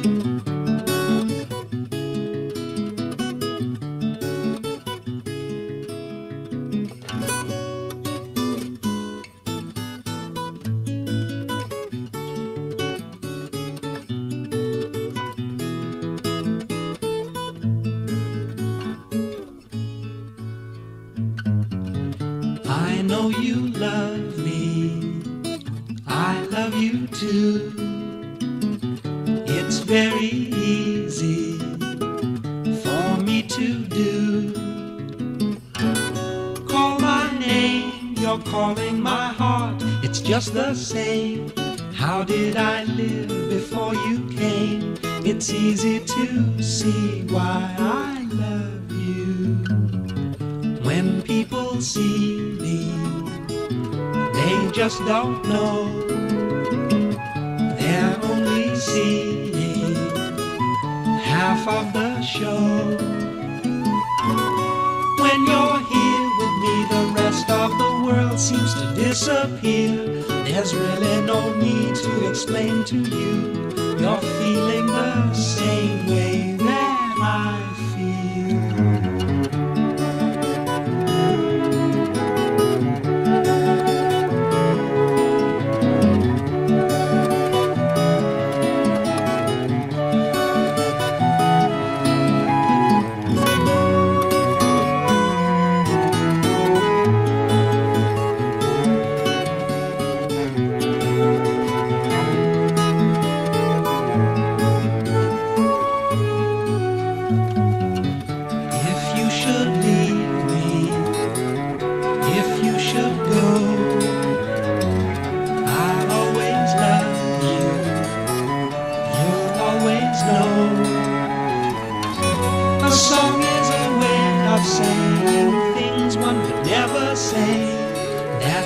I know you love me. I love you too. Very easy for me to do. Call my name, you're calling my heart. It's just the same. How did I live before you came? It's easy to see why I love you. When people see me, they just don't know. They're only seeing half of the show. When you're here with me, the rest of the world seems to disappear. There's really no need to explain to you. You're feeling the same way that I feel.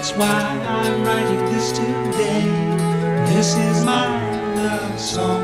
That's why I'm writing this today. This is my love song